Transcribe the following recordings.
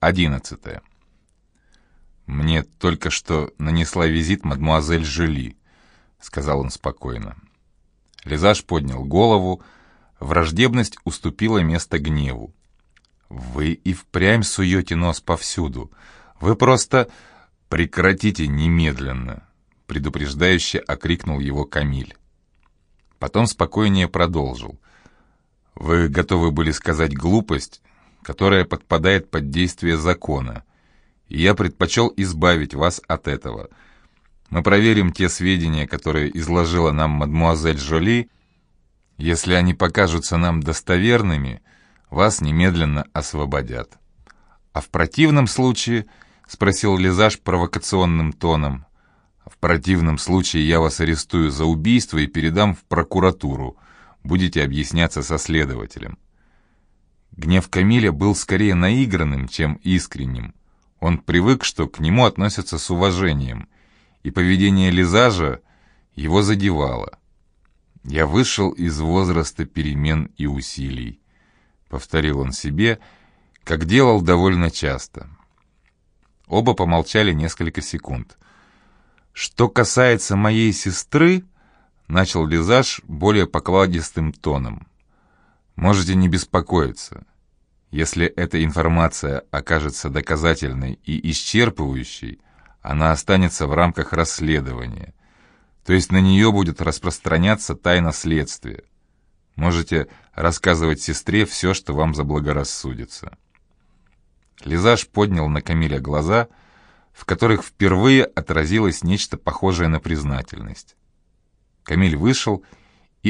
11. «Мне только что нанесла визит мадмуазель Жюли», — сказал он спокойно. Лизаж поднял голову, враждебность уступила место гневу. «Вы и впрямь суете нос повсюду. Вы просто прекратите немедленно», — предупреждающе окрикнул его Камиль. Потом спокойнее продолжил. «Вы готовы были сказать глупость, которая подпадает под действие закона, и я предпочел избавить вас от этого. Мы проверим те сведения, которые изложила нам мадмуазель Жоли. Если они покажутся нам достоверными, вас немедленно освободят. А в противном случае, — спросил Лизаж провокационным тоном, — в противном случае я вас арестую за убийство и передам в прокуратуру. Будете объясняться со следователем. Гнев Камиля был скорее наигранным, чем искренним. Он привык, что к нему относятся с уважением, и поведение Лизажа его задевало. «Я вышел из возраста перемен и усилий», — повторил он себе, как делал довольно часто. Оба помолчали несколько секунд. «Что касается моей сестры», — начал Лизаж более покладистым тоном, — «можете не беспокоиться. Если эта информация окажется доказательной и исчерпывающей, она останется в рамках расследования, то есть на нее будет распространяться тайна следствия. Можете рассказывать сестре все, что вам заблагорассудится. Лизаж поднял на Камиля глаза, в которых впервые отразилось нечто похожее на признательность. Камиль вышел и,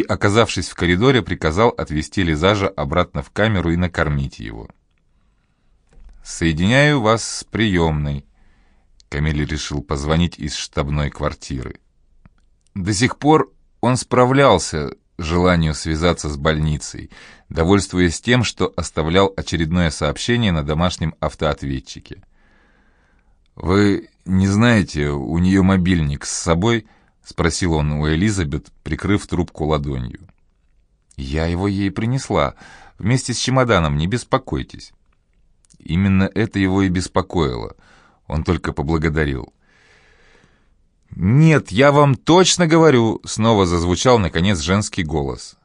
оказавшись в коридоре, приказал отвезти Лизажа обратно в камеру и накормить его. «Соединяю вас с приемной», — Камиль решил позвонить из штабной квартиры. До сих пор он справлялся желанию связаться с больницей, довольствуясь тем, что оставлял очередное сообщение на домашнем автоответчике. «Вы не знаете, у нее мобильник с собой?» — спросил он у Элизабет, прикрыв трубку ладонью. «Я его ей принесла, вместе с чемоданом, не беспокойтесь». Именно это его и беспокоило. Он только поблагодарил. «Нет, я вам точно говорю», — снова зазвучал, наконец, женский голос.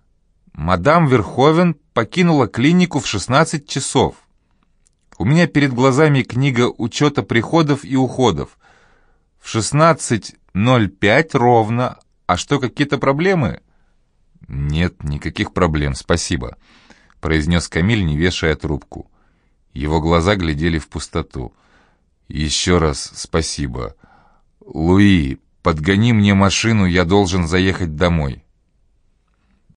«Мадам Верховен покинула клинику в 16 часов. У меня перед глазами книга учета приходов и уходов. В 16.05 ровно. А что, какие-то проблемы?» «Нет, никаких проблем, спасибо», — произнес Камиль, не вешая трубку. Его глаза глядели в пустоту. «Еще раз спасибо. Луи, подгони мне машину, я должен заехать домой».